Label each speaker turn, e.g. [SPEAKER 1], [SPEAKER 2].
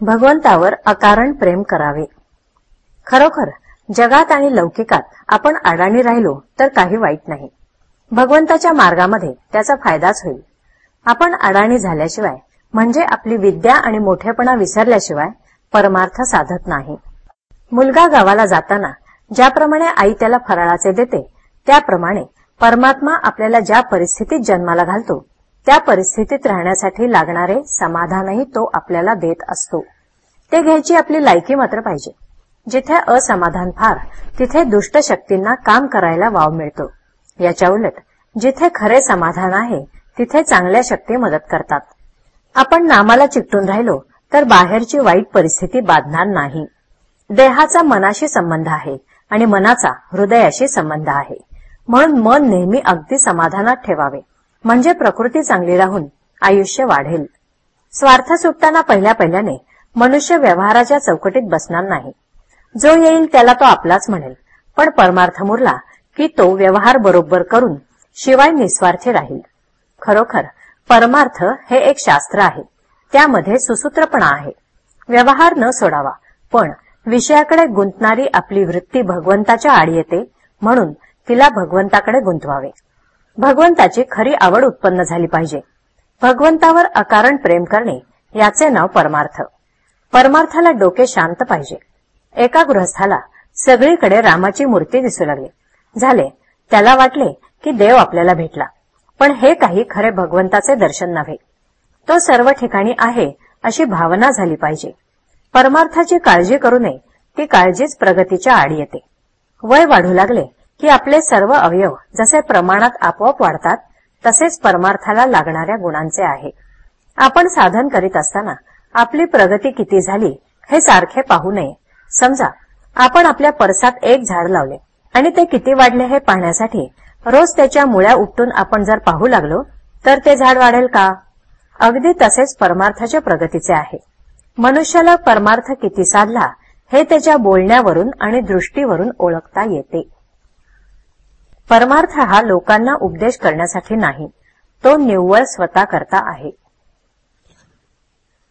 [SPEAKER 1] भगवंतावर अकारण प्रेम करावे. खरोखर जगात आणि लौकिकात आपण अडाणी राहिलो तर काही वाईट नाही. भगवंताच्या मार्गामध्ये त्याचा फायदाच होईल. आपण अडाणी झाल्याशिवाय म्हणजे आपली विद्या आणि मोठेपणा विसरल्याशिवाय परमार्थ साधत नाही. मुलगा गावाला जाताना ज्याप्रमाणे आई त्याला फराळाचे देते त्याप्रमाणे परमात्मा आपल्याला ज्या परिस्थितीत जन्माला घालतो त्या परिस्थितीत राहण्यासाठी लागणारे समाधानही तो आपल्याला देत असतो. ते घ्यायची आपली लायकी मात्र पाहिजे. जिथे असमाधान फार तिथे दुष्ट शक्तींना काम करायला वाव मिळतो. याच्या उलट जिथे खरे समाधान आहे तिथे चांगल्या शक्ती मदत करतात. आपण नामाला चिकटून राहिलो तर बाहेरची वाईट परिस्थिती बाधणार नाही. देहाचा मनाशी संबंध आहे आणि मनाचा हृदयाशी संबंध आहे. म्हणून मन नेहमी अगदी समाधानात ठेवावे. म्हणजे प्रकृती चांगली राहून आयुष्य वाढेल. स्वार्थ सुटताना पहिल्या पहिल्याने मनुष्य व्यवहाराच्या चौकटीत बसणार नाही. जो येईल त्याला तो आपलाच म्हणेल पण परमार्थ मुरला की तो व्यवहार बरोबर करून शिवाय निस्वार्थी राहील. खरोखर परमार्थ हे एक शास्त्र आहे. त्यामध्ये सुसूत्रपणा आहे. व्यवहार न सोडावा पण विषयाकडे गुंतणारी आपली वृत्ती भगवंताच्या आड येते म्हणून तिला भगवंताकडे गुंतवावे. भगवंताची खरी आवड उत्पन्न झाली पाहिजे. भगवंतावर अकारण प्रेम करणे याचे नाव परमार्थ. परमार्थाला डोके शांत पाहिजे. एका गृहस्थाला सगळीकडे रामाची मूर्ती दिसू लागली. झाले त्याला वाटले की देव आपल्याला भेटला. पण हे काही खरे भगवंताचे दर्शन नव्हे. तो सर्व ठिकाणी आहे अशी भावना झाली पाहिजे. परमार्थाची काळजी करू नये ती काळजीच प्रगतीच्या आड येते. वय वाढू लागले की आपले सर्व अवयव जसे प्रमाणात आपोआप वाढतात तसेच परमार्थाला लागणाऱ्या गुणांचे आहे. आपण साधन करीत असताना आपली प्रगती किती झाली हे सारखे पाहू नये. समजा आपण आपल्या परसात एक झाड लावले आणि ते किती वाढले हे पाहण्यासाठी रोज त्याच्या मुळ्या उपटून आपण जर पाहू लागलो तर ते झाड वाढेल का? अगदी तसेच परमार्थाच्या प्रगतीचे आहे. मनुष्याला परमार्थ किती साधला हे त्याच्या बोलण्यावरून आणि दृष्टीवरून ओळखता येते. परमार्थ हा लोकांना उपदेश करण्यासाठी नाही. तो निव्वळ स्वतः करता आहे.